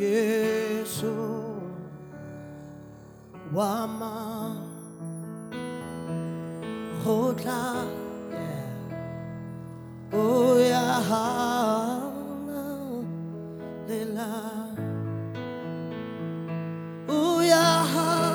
Yesu wama hotla o ya hala lela o ya hala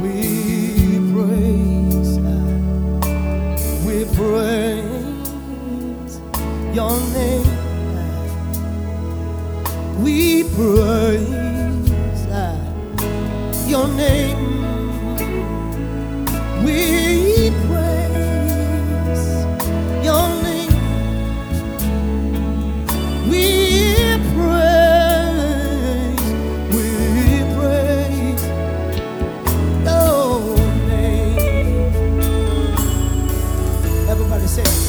We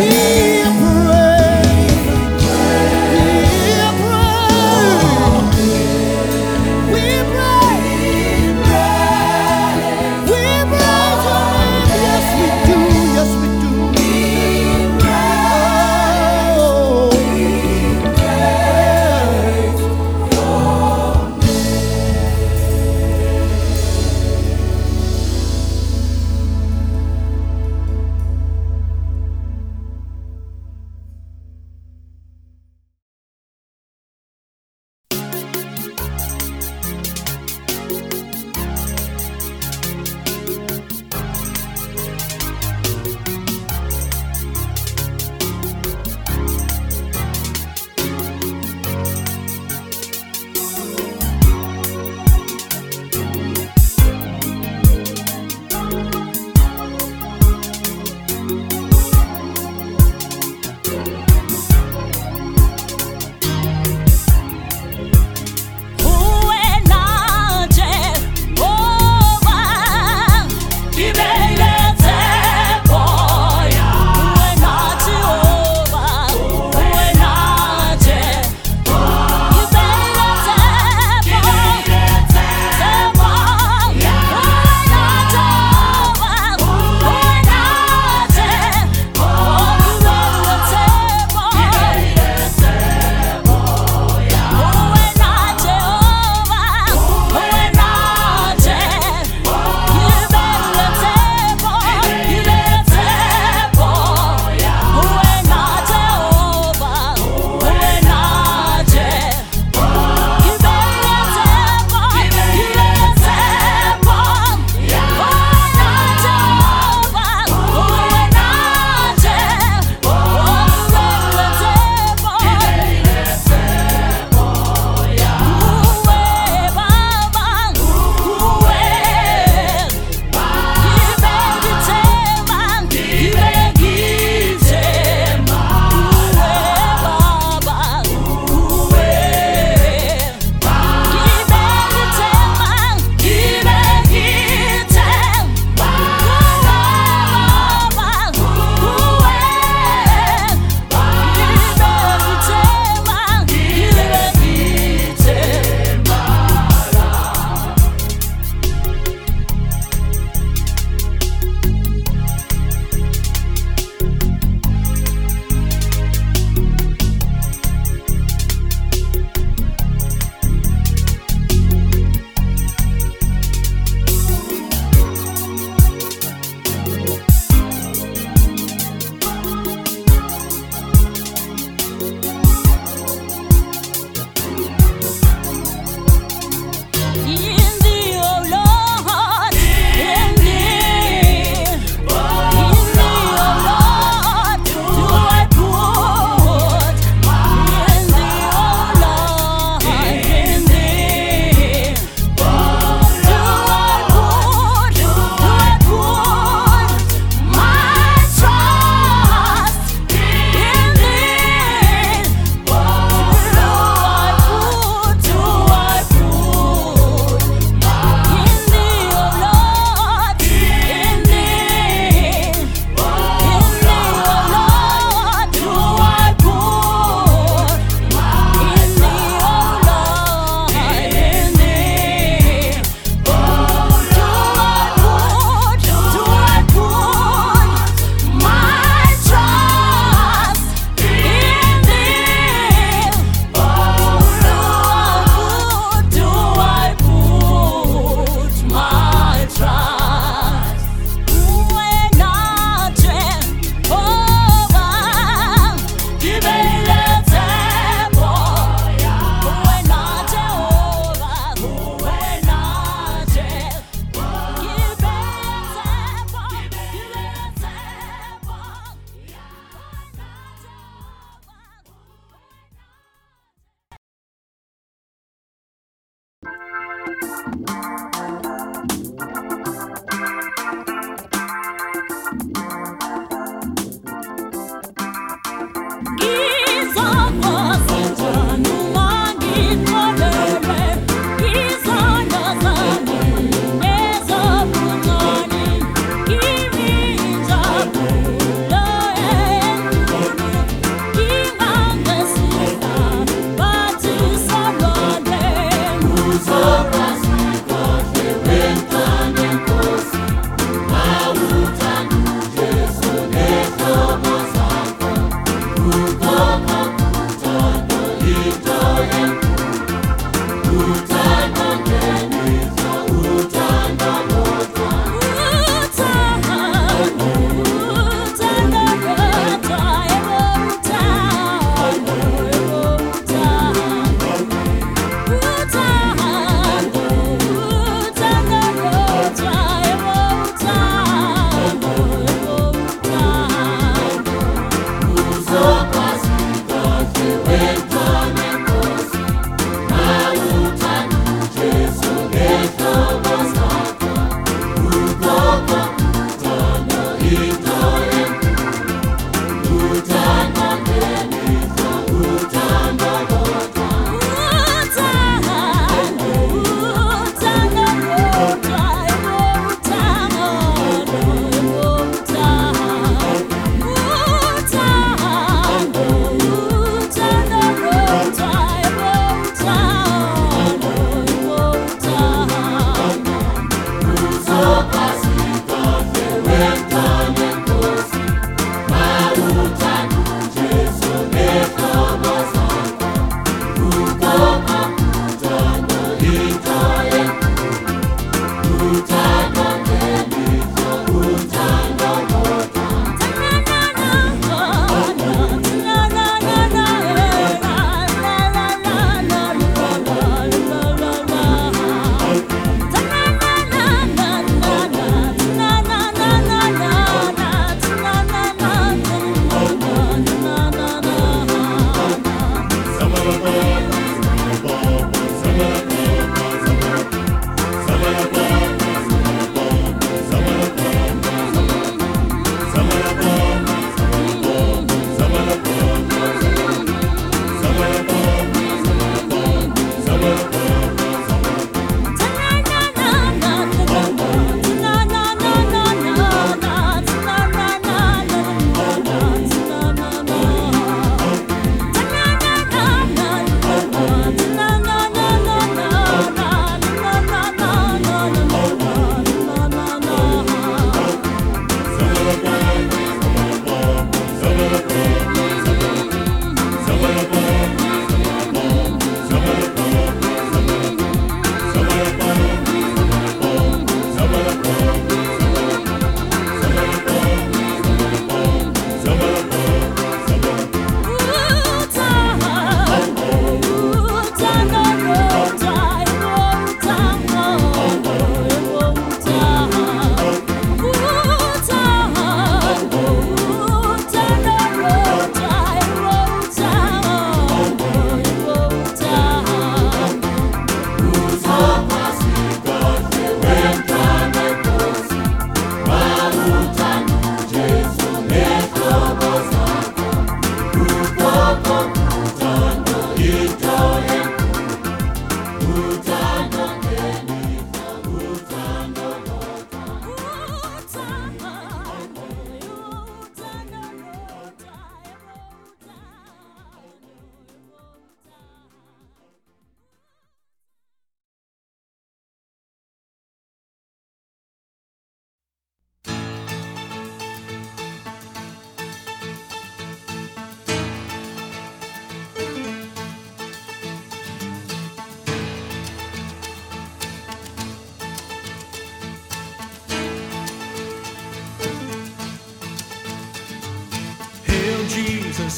Yeah.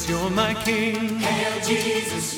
Jesus, you're my King. Hail Jesus,